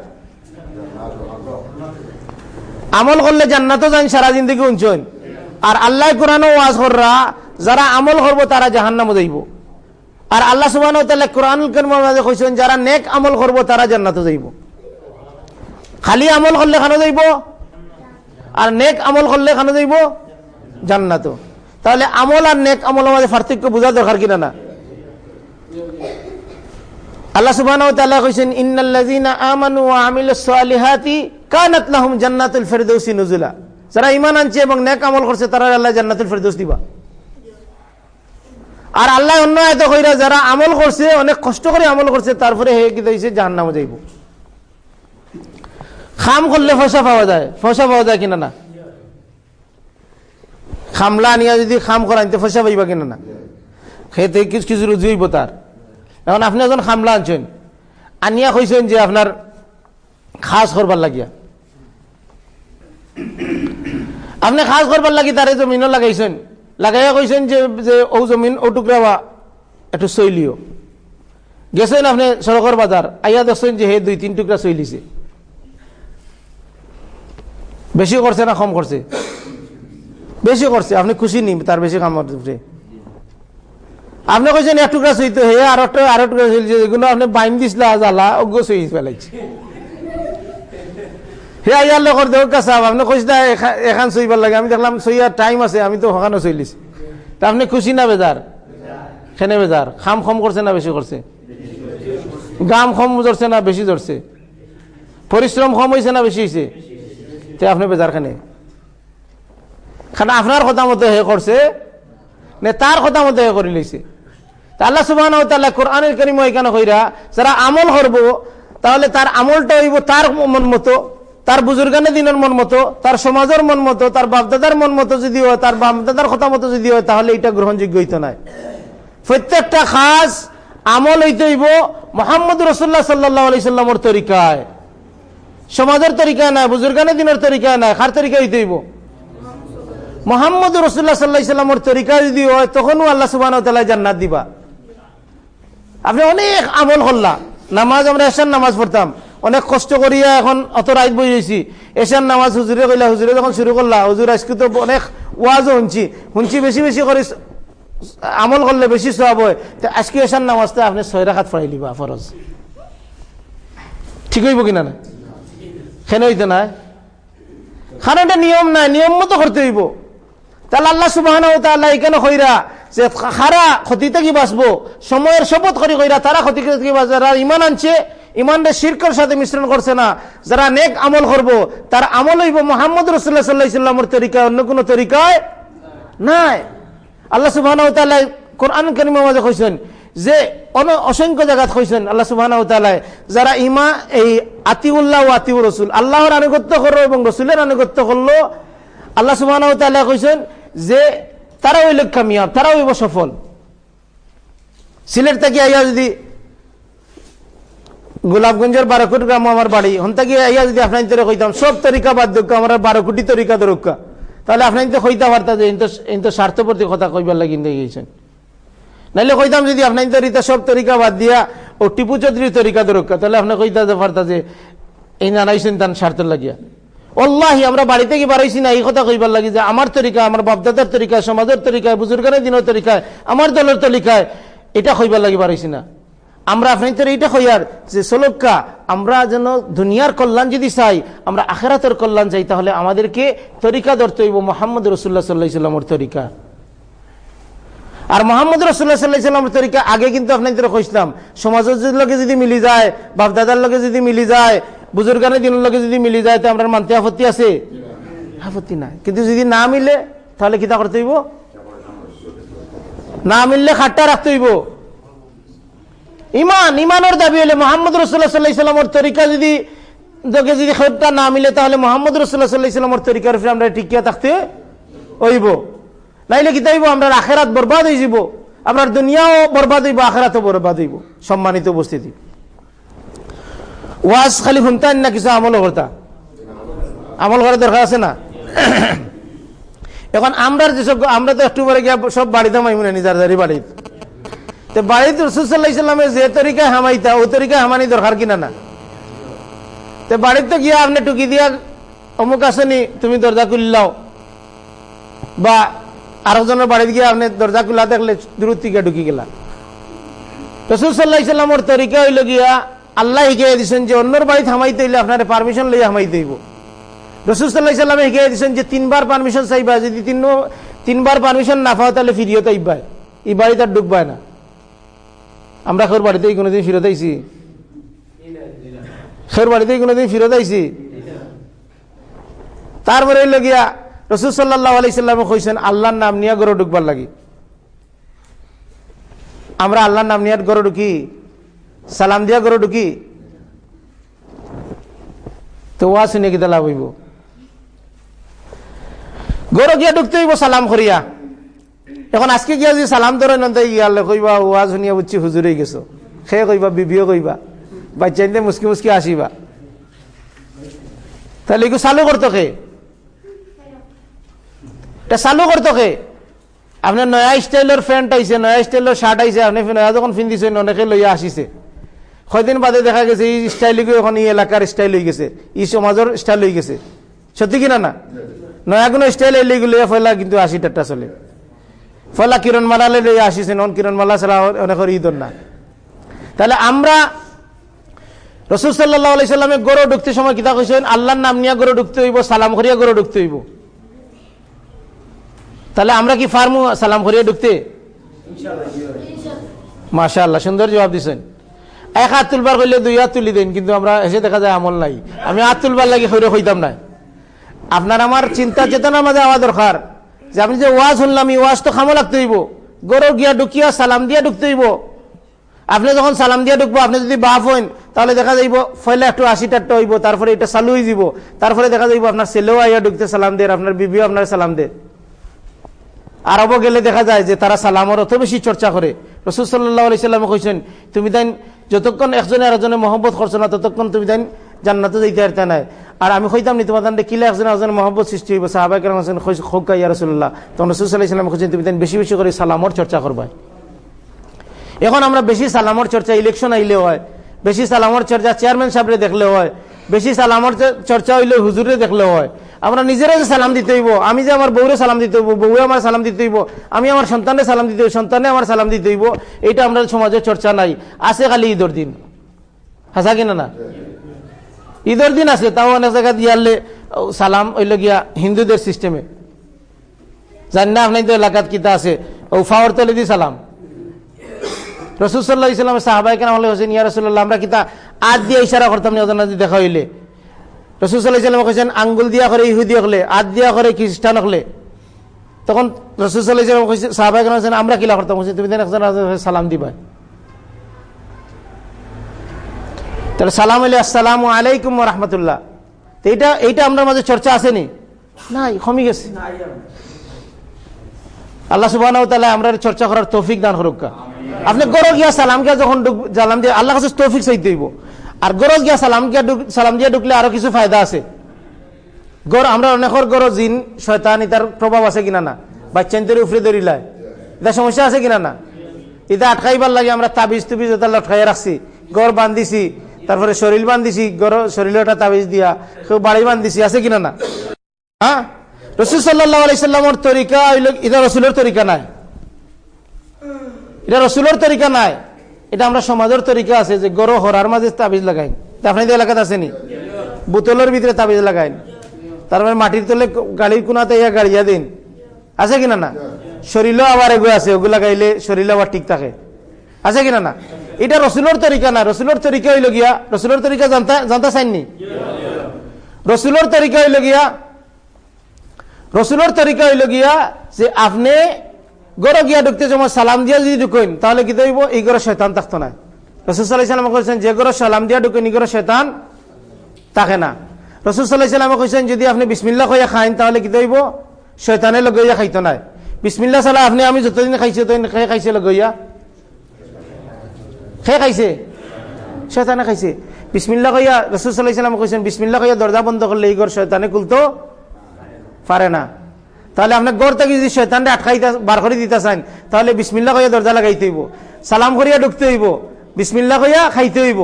আমল করলে জান্নাতও যান সারা জিন্দগি উঞ্চন আর আল্লাহ কোরআন ওয়াজ কররা, যারা আমল করব তারা জাহান নামও যাইব। আর আল্লাহ সুবাহ কোরআন যারা নেক আমল করব তারা জান্নাতও যাইব। খালি আমল করলে খানো যাইব? আর নেক আমল করলে খানো যাইব? জান্নাত তাহলে আমল আর নেক আমল আমাদের পার্থক্য বোঝা দরকার কিনা না? আল্লাহ সুবহান কইছেন, ইন্নাল্লাযীনা আমানু ওয়া আমিলুস সালিহাতি কানাত লাহুম জান্নাতুল ফিরদাউসি নুজুলা। যারা ঈমান আনছে এবং নেক আমল করছে, তারা আল্লাহ জান্নাতুল ফিরদাউস দিবা। আর আল্লাহ অন্য আয়ত কইরা, যারা আমল করছে, অনেক কষ্ট করে আমল করছে, তারপরে হে কি হইছে, জাহান্নামে যাইব। খাম করলে পয়সা পাওয়া যায়। পয়সা পাওয়া যায় কিনা না? খামলা আনিয়া যদি খাম করাইতে পয়সা পাইবা কিনা না? খেতে কিছু কিছু রুজি হইব তার। এখন আপনি এখন খামলা আনছেন, আনিয়া কইছেন যে আপনার খাস করবার লাগিয়া। আপনি খাস করবার লাগি তারে জমিনও লাগাইছেন। লাগাইয়া কইছেন যে যে ও জমিন ও টুকরা একটু চইলিও। গেছেন আপনি সড়কের বাজার আইয়া দেখছেন যে হে দুই, তিন টুকরা চইলিছে। বেশি করছে না কম করছে বেশি করছে আপনি খুশি নি তার বেশি কাম করছে আপনি কইছেন এক টুকরা সইতে হে আর একটা, আরও টুকরা যেগুলো আপনি বাইন দিছিল, জ্বালা অজ্ঞ সই ফেলাইছে। হে আইয়ার লোকর দেহ কাছাব আপনি কইস না এখান সইবার লাগে, আমি দেখলাম সইয়ার টাইম আছে, আমি তো ওখানে চলিছি তা আপনি খুশি না বেজার? খেনে বেজার? খাম খম করছে না বেশি করছে? গাম খম ধরছে না বেশি ধরছে? পরিশ্রম কম হয়েছে না বেশি হয়েছে তে আপনি বেজার খানে খানা আপনার কথা মতো হে করছে, নে তার কথা মতো হে করে লইছে। আল্লাহ সুবাহ কোরআনের করিম এখানে কইরা, যারা আমল করব, তাহলে তার আমলটা হইব তার মন মতো, তার বুজুর্গানে দিনের মন মতো, তার সমাজের মন মতো, তার বাপদাদার মন মতো যদি হয়, তার বাপদাদার কথা মতো যদি হয়, তাহলে এটা গ্রহণযোগ্য হইতো নাই প্রত্যেকটা খাস আমল হইতে হইব মোহাম্মদ রসুল্লাহ সাল্লাহ আলি সাল্লামর তরিকায়। সমাজের তরিকা নাই, বুজুর্গানের দিনের তরিকা নাই খার তরিকা হইতে হইব? মোহাম্মদ রসুল্লাহ সাল্লাহ সাল্লামর তরিকা যদি হয়, তখনও আল্লাহ সুবাহ জান্নাত দিবা। আপনি অনেক আমল করলা নামাজ আমরা এসার নামাজ পড়তাম। অনেক কষ্ট করিয়া এখন অত রাত বই রয়েছি এসার নামাজ হুজুরে কইলা, হুজুরে যখন শুরু করলা, হুজুর আজকে তো অনেক ওয়াজও শুনছি। শুনছি বেশি বেশি করে আমল করলে বেশি সব হয়। তো আজকে এসার নামাজটা আপনি ছয় রাখাত পড়াই লিবা, ফরজ। ঠিক হইব কিনা না কেন হইতে নাই? কারণ এটা নিয়ম নাই, নিয়ম মতো করতে হইব। তাহলে আল্লাহ সুবাহ এখানে কইরা যে খারা ক্ষতি থেকে বাঁচবো, সময়ের শপথ করি কইরা তারা ক্ষতি থেকে বাঁচবে যারা ইমান আনছে ইমানটা শিরকর সাথে মিশ্রণ করছে না, যারা নেক আমল করব, তার আমল হইব মোহাম্মদ রসুল্লাহ সাল্লাহ ইসলামের তরিকায়, অন্য কোনো তরিকায় নাই। আল্লাহ সুবাহ কোরআন করিম মাঝে কইছেন যে অসংখ্য জায়গাত কইছেন আল্লাহ সুবাহ যারা ইমা এই আতিউল্লাহ ও আতিউ রসুল, আল্লাহর আনুগত্য করল এবং রসুলের আনুগত্য করল, আল্লাহ সুবাহ কইছেন যে তারা ওই কামিয়াব তারা হইব সফল। সিলেট থেকে আইয়া যদি গোলাপগঞ্জের বারো কোটি গ্রাম আমার বাড়ি, হন থেকে আইয়া যদি আপনার তোরে কইতাম, সব তরিকা বাদ দক্ষ আমার বারো কোটি তরিকা দরক্কা তাহলে আপনার তো কইতা পারতা যে ইন্ত স্বার্থপ্রতি কথা কইবার লাগি গিয়েছেন। নাইলে কইতাম যদি আপনার তরিকা সব তরিকা বাদ দিয়া ও টিপু চৌধুরীর তরিকা দরক্কা তাহলে আপনি কইতা পারতা যে এই নানাইছেন তার স্বার্থ লাগিয়া। অল্লাহি আমরা বাড়ি থেকে বাড়াইছি না? এই কথা কইবার লাগি যে আমার তরিকা আমার বাপদাদার তরিকায়, সমাজের তরিকায়, বুজুর্গানের দিনের তরিকায়, আমার দলের তরিকায়, এটা কইবার লাগি বাড়াইছি না। আমরা আপনাদের এইটা কইয়ার যে, সলক্কা, আমরা যেন দুনিয়ার কল্যাণ যদি চাই, আমরা আখেরাতের কল্যাণ চাই, তাহলে আমাদেরকে তরিকা ধরতে হইব মোহাম্মদ রসুল্লাহ সাল্লাহ ইসলামের তরিকা। আর মোহাম্মদ রসুল্লাহ সাল্লাহ ইসলামের তরিকা, আগে কিন্তু আপনাদের কইসলাম সমাজের লগে যদি মিলি যায়, বাপদাদার লগে যদি মিলি যায় বুজুর্গানের দিনের লগে যদি মিলি যায়, তো আমরা মানতে আপত্তি আছে? আপত্তি নাই। কিন্তু যদি না মিলে, তাহলে কিতা করতে হইব? না মিললে খাট্টা রাখতে হইব। ইমান, ইমানের দাবি হলে মোহাম্মদ রসুল্লাহ তরিকা যদি তোকে যদি খেদটা না মিলে, তাহলে মোহাম্মদ রসুল্লাহ তরিকার উপরে আমরা টিকিয়া থাকতে হইব। নাইলে কি তাইব আমরা আখেরাত বরবাদ হয়ে যাব আপনার দুনিয়াও বরবাদ হইব, আখেরাতও বরবাদ হইব। সম্মানিত উপস্থিতি। ওয়াজ খালি শুনতেন না কিছু আমল করতা? আমল করার দরকার আছে না? এখন আমরা যেসব আমরা তো একটু পরে গিয়া সব বাড়িতে মাইমুনে, নিজার দাঁড়ি বাড়িতে। তো বাড়িতে রসুল্লাহ যে তরিকায় হামাইতা, ও তরিকায় হামানি দরকার কিনা না? তো বাড়িতে গিয়া আপনি টুকি দিয়া, অমুক আসেনি, তুমি দরজা খুললাও বা আরেকজনের বাড়িতে গিয়ে আপনি দরজা খুলা দেখলে দূর ঢুকি গেলা। রসুল সাল্লাহ ইসলামর তরিকা হইল গিয়া আল্লাহ শিখিয়ে দিচ্ছেন যে অন্যর বাড়িতে হামাইতে হইলে আপনার পারমিশন লইয়া হামাইতে হইব। রসুল সাল্লাহ ইসলামে শিখিয়ে দিচ্ছেন যে তিনবার পারমিশন চাইবা, যদি তিন তিনবার পারমিশন না পাও তাহলে ফিরিয়ে তাইবাই এই বাড়িতে আর ঢুকবায় না। আমরা খের বাড়িতে কোনোদিন ফিরত আইছি। খের বাড়িতে কোনোদিন ফিরত আইছি। তারপরে লগিয়া রসুল সাল্লাহ আলাইসাল্লামে কইছেন, আল্লাহর নাম নিয়ে গড়ে ঢুকবার লাগি। আমরা আল্লাহর নাম নিয়ে গড়ে ঢুকি। সালাম দিয়া গড়ে ঢুকি। তো ওয়া শুনে কিতা লাভ হইব? গড়ে গিয়া ঢুকতে হইব সালাম করিয়া। এখন আজকে গিয়া যদি সালাম ধরে নন্দাই গিয়ালে কইবা, ওয়া শুনিয়া বুঝছি হুজুরে গেছো। সে কইবা, বিবিও কইবা। বাচ্চা মুসকি মুসকি আসিবা। তাহলে এগুলো চালু করতো কে? এটা চালু করতো কে? আপনার নয়া স্টাইলের প্যান্ট আইছে, নয়া স্টাইলের শার্ট আইছে, আপনি নয়া যখন পিন্ধিছেন, অনেকে লইয়া আসিছে। কয়দিন বাদে দেখা গেছে এই স্টাইল এখন এই এলাকার স্টাইল হয়ে গেছে এই সমাজের স্টাইল হয়ে গেছে। সত্যি কিনা না নয়া কোনো স্টাইল এলে লইয়া ফেলা কিন্তু আশি টাটা চলে। ফয়লা কিরণ মালালে লইয়া আসিছেন অন কিরণ মালা ছাড়া অনেকের ঈদর না। তাহলে আমরা রসুল সাল্লাহ আলাইসাল্লামে গরু ঢুকতে সময় কিতা কইছেন? আল্লাহর নাম নিয়ে গরু ঢুকতে হইব সালাম করিয়া গরু ঢুকতে হইব। তাহলে আমরা কি ফার্মু সালাম করিয়া ঢুকতে? মাশা আল্লাহ সুন্দর জবাব দিচ্ছেন এক হাত তুলবার করলে দুই হাত তুলি দেন, কিন্তু আমরা এসে দেখা যায় আমল নাই। আমি হাত তুলবার লাগে হইরে হইতাম না আপনার আমার চিন্তা চেতনার মাঝে হওয়া দরকার। যে আপনি যে ওয়াজ শুনলাম, এই ওয়াজ তো খামো লাগতে হইব। গরু গিয়া ঢুকিয়া সালাম দিয়া ঢুকতে হইব। আপনি যখন সালাম দিয়ে ঢুকবো আপনি যদি বাপ হইন, তাহলে দেখা যাইব ফলে একটু আশি টাট্টা হইব, তারপরে এটা চালু হয়ে যাব তারপরে দেখা যাইব আপনার ছেলেও আইয়া ঢুকতে সালাম দেয় আপনার বিবিও আপনার সালাম দেয় আরবও গেলে দেখা যায় যে তারা সালামর অত বেশি চর্চা করে। রসুল সাল্লাহ আলাইসাল্লামে কইছেন, তুমি তাই যতক্ষণ একজনে আরেকজনে মহব্বত করছ না, ততক্ষণ তুমি তাই জান্নাতে যাইতে পারতে নাই। আর আমি কইতাম নি, তোমার দানটা কিলে একজনে একজনে মহব্বত সৃষ্টি হইব? সাহাবাইকার হোসেন খোকা ইয়া রসুল্লাহ তখন রসুল ইসলাম খুঁজছেন তুমি তাই বেশি বেশি করে সালামর চর্চা করবাই। এখন আমরা বেশি সালামর চর্চা ইলেকশন আইলে হয়। বেশি সালামর চর্চা চেয়ারম্যান সাহেবরে দেখলে হয়। বেশি সালামর চর্চা হইলে হুজুরে দেখলে হয়। আমরা নিজেরা যে সালাম দিতে হইব আমি যে আমার বউরে সালাম দিতে হইব বউরে আমার সালাম দিতে হইব আমি আমার সন্তানে সালাম দিতে হইব সন্তানে আমার সালাম দিতে হইব এইটা আমরা সমাজে চর্চা নাই। আছে খালি ঈদর দিন। হাসা কিনা না ঈদের দিন আছে তাও অনেক জায়গা দিয়ালে ও, সালাম ওইল গিয়া হিন্দুদের সিস্টেমে জানি না আপনার এলাকাত কিতা আছে ও ফাওয়ার তলে দি সালাম। রসুল সাল্লাহ ইসলামের সাহাবাই কেন হলে হোসেন ইয়া রসুল্লাহ আমরা কিতা আদ দিয়ে ইশারা করতাম না দেখা হইলে? রসুল সাল্লাহ ইসলাম কেছেন আঙ্গুল দিয়া করে ইহুদি হলে আদ দিয়া করে খ্রিস্টান হলে তখন রসুল সাল্লাহ ইসলাম সাহাবাই কেন হোসেন আমরা কিলা করতাম? হোসেন তুমি সালাম দিবা। তাহলে সালাম আলী আসসালামু আলাইকুম রহমতুল্লাহ। তো এইটা এইটা আমরা মাঝে চর্চা আসেনি? নাই কমে গেছে। আল্লাহ সুবাহ আমরা চর্চা করার তৌফিক দান করুক আপনি গরো গিয়া সালাম গিয়া যখন সালাম দিয়ে আল্লাহ কাছে তৌফিক চাইতে হইব। আর গরজ গিয়া সালাম গিয়া সালাম দিয়ে ঢুকলে আরও কিছু ফায়দা আছে। গর, আমরা অনেকর গরো জিন, শয়তান ইতার প্রভাব আছে কিনা না? বাচ্চান্তরে উফরে ধরিলায় এটা সমস্যা আছে কিনা না? এটা আটকাইবার লাগে, আমরা তাবিজ তুবিজ এটা লটকাইয়া রাখছি। গড় বান্ধিছি, তারপরে শরীর বান্ধিছি গড় শরীরে একটা তাবিজ দিয়া কেউ বাড়ি বান্ধিছি, আছে কিনা না? হ্যাঁ? রসুল সাল্লাহ আলাইসাল্লামর তরিকা এটা রসুলের তরিকা নাই। এটা রসুলের তরিকা নাই। এটা আমরা সমাজের তরিকা আছে যে গরো হরার মাঝে তাবিজ লাগাই। আপনাদের এলাকাতে আসেনি বোতলের ভিতরে তাবিজ লাগাই তারপরে মাটির তলে গাড়ির কোনাতে ইয়া গাড়িয়া দিন। আছে কিনা না? শরীরও আবার এগুলো আছে, ওগুলো লাগাইলে শরীর আবার ঠিক থাকে। আছে কিনা না? এটা রসুলের তরিকা না। রসুলের তরিকা হইল গিয়া, রসুলের তরিকা জানতা জানতা চাইনি রসুলের তরিকা হইল গিয়া রসুলের তরিকা হইল গিয়া যে আপনি গড় গিয়া ঢুকতে সময় সালাম দিয়া যদি ঢুকেন, তাহলে কি দইব এই গড় শয়তান থাকতো না। রসুল সাল্লাহ সাল্লাম কইছেন, যে গড় সালাম দিয়া ঢুকেন, এই গড় শয়তান থাকে না। রসুল সাল্লাহ সাল্লামে কইছেন, যদি আপনি বিসমিল্লা কইয়া খাইন, তাহলে কি দইব শয়তানে লগইয়া খাইতো নাই বিসমিল্লা সালা আপনি, আমি যতদিন খাইছে, ততদিন খেয়ে খাইছে লগইয়া। খেয়ে খাইছে? শয়তানে খাইছে। বিসমিল্লা কইয়া রসুল সাল্লাহ সাল্লাম কইছেন বিসমিল্লা কইয়া দরজা বন্ধ করলে এই গড় শয়তানে খুলতো। পারে না। তাহলে আপনার গড় থেকে যদি শৈতানটা আটকাইতে বার করে দিতে চান, তাহলে বিসমিল্লা কইয়া দরজা লাগাইতে হইব। সালাম করিয়া ঢুকতে হইব। বিসমিল্লা কইয়া খাইতে হইব।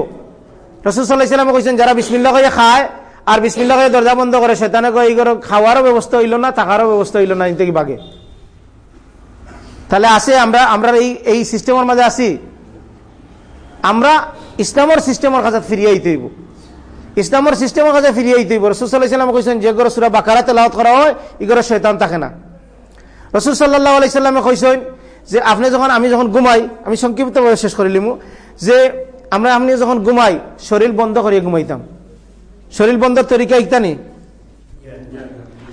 রসুল সাল্লাহ সাল্লামে কইছেন, যারা বিসমিল্লা কইয়া খায় আর বিসমিল্লা কইয়া দরজা বন্ধ করে শৈতানে কই এই খাওয়ারও ব্যবস্থা হইল না, থাকারও ব্যবস্থা হইল না ইনতে বাগে। তাহলে আছে আমরা আমরা এই এই সিস্টেমের মাঝে আছি আমরা ইসলামের সিস্টেমের কাছে ফিরিয়ে আইতে হইব। ইসলামের সিস্টেমের কাছে ফিরিয়ে আইতে হইব। রসুল সাল্লাহ সাল্লাম কইছেন যে গরো সুরা বাকারা তেলাওয়াত করা হয় ইগরে শয়তান থাকে না। রসুল সাল্লাহ আলাইসাল্লামে কইছেন যে, আপনি যখন, আমি যখন ঘুমাই, আমি সংক্ষিপ্তভাবে শেষ করিলিমু যে আমরা, আপনি যখন ঘুমাই, শরীর বন্ধ করিয়ে ঘুমাইতাম। শরীর বন্ধর তরিকা ইতানি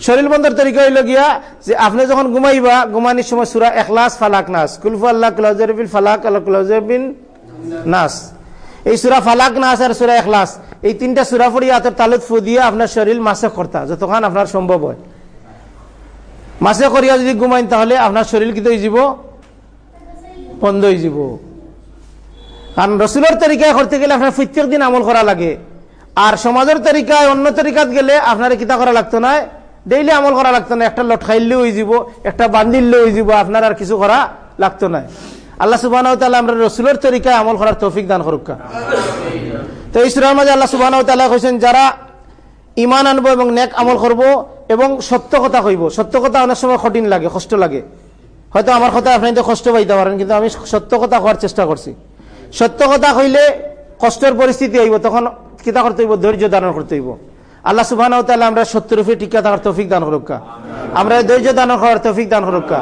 শরীর বন্ধর তরিকা হইল গিয়া যে, আপনি যখন ঘুমাইবা ঘুমানির সময় সুরা এখলাস ফালাক নাস। কুলফু আল্লাহ কুলাউজবিন ফালাক আল্লাহ কুলাউজবিন নাস। এই সুরা ফালাক নাস আর সুরা এখলাস এই তিনটা সুরা পড়িয়া হাতের তালুত ফু দিয়ে আপনার শরীর মাসে কর্তা যতক্ষণ আপনার সম্ভব হয়। মাসে করিয়া যদি ঘুমাইন তাহলে আপনার শরীর কি হয়ে যাব বন্ধ হয়ে যাব। কারণ রসুলের তরিকায় করতে গেলে আপনার প্রত্যেক দিন আমল করা লাগে। আর সমাজের তরিকায়, অন্য তরিকাত গেলে আপনার কিতা করা লাগতো না। ডেইলি আমল করা লাগতো না। একটা লটখাইলেও হয়ে যাব, একটা বান্দিলেও হয়ে যাব, আপনার আর কিছু করা লাগতো না। আল্লাহ সুবাহ আমরা রসুলের তরিকায় আমল করার তৌফিক দান করুক। তো এই সুরার মাঝে আল্লাহ সুবাহ কৈছেন যারা ইমান আনব এবং নেক আমল করব এবং সত্য কথা কইব, সত্য কথা অনেক সময় কঠিন লাগে, কষ্ট লাগে। হয়তো আমার কথা আপনি তো কষ্ট পাইতে পারেন, কিন্তু আমি সত্য কথা হওয়ার চেষ্টা করছি। সত্য কথা কইলে কষ্টের পরিস্থিতি হইব, তখন কিতা করতে হইব? ধৈর্য ধারণ করতে হইব। আল্লাহ সুবাহ আমরা সত্যের উপরে টিকা থাকার তৌফিক দান করুকা আমরা ধৈর্য দান করার তৌফিক দান করুকা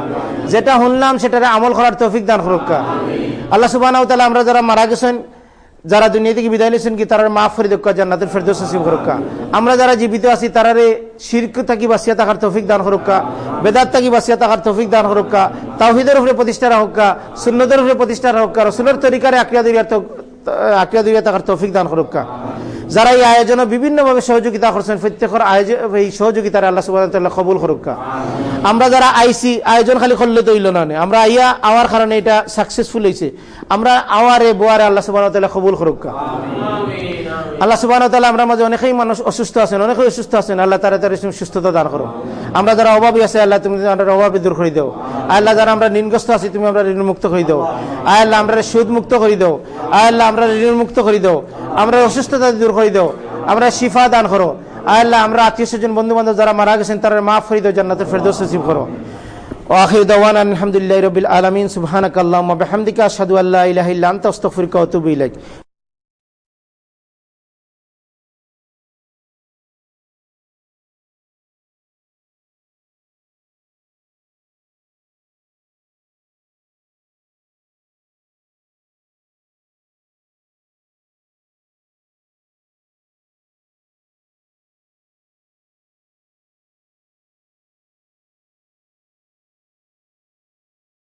যেটা শুনলাম সেটারে আমল করার তৌফিক দান করুকা আল্লাহ সুবাহ আমরা যারা মারা গেছেন, যারা দুনিয়া থেকে বিদায় নিয়েছেন কি তারা মাফ করে দক্কা জান্নাতের ফেরদৌস নসিব করুকা আমরা যারা জীবিত আছি, তারারে শিরক থাকি বাসিয়া থাকার তৌফিক দান করুকা বেদাত থাকি বাসিয়া থাকার তৌফিক দান করুকা তাওহিদের উপরে প্রতিষ্ঠা রাখুকা সুন্নদের উপরে প্রতিষ্ঠা রাখুকা রসুলের তরিকারে আক্রিয়া দিবিয়ার আক্রিয়া দিবিয়া থাকার তৌফিক দান করুকা যারা এই আয়োজনে বিভিন্নভাবে সহযোগিতা করছেন প্রত্যেকের আয়োজন এই সহযোগিতার আল্লাহ সুবাহ কবুল করুকা আমরা যারা আইসি আয়োজন খালি করলে তো হইল না আমরা আইয়া আওয়ার কারণে এটা সাকসেসফুল হয়েছে আমরা আওয়ারে বোয়ারে আল্লাহ সুবাহ কবুল করুকা আল্লাহ সুবাহ আমরা মাঝে অনেকেই মানুষ অসুস্থ আছেন অনেকেই অসুস্থ আছেন। আল্লাহ তারা তারা সুস্থতা দান করো আমরা যারা অভাবী আছে আল্লাহ তুমি আমরা অভাবী দূর করে দাও। আল্লাহ যারা আমরা ঋণগ্রস্ত আছি তুমি আমরা ঋণ মুক্ত করে দাও। আয় আল্লাহ আমরা সুদ মুক্ত করে দাও। আয় আল্লাহ আমরা ঋণ মুক্ত করে দাও। আমরা অসুস্থতা দূর করে করে দাও। আমরা শিফা দান করো। আল্লাহ, আমরা আত্মীয় স্বজন বন্ধু বান্ধব যারা মারা গেছেন, তারা মাফ করে দাও, জান্নাতের ফেরদৌস নসিব করো। ওয়াখির দাওয়ান আলহামদুলিল্লাহ রবিল আলমিন সুবহানাক আল্লাহ বিহামদিকা, আশহাদু আল্লা ইলাহা ইল্লা আনতা, আস্তাগফিরুকা ওয়া আতুবু ইলাইক।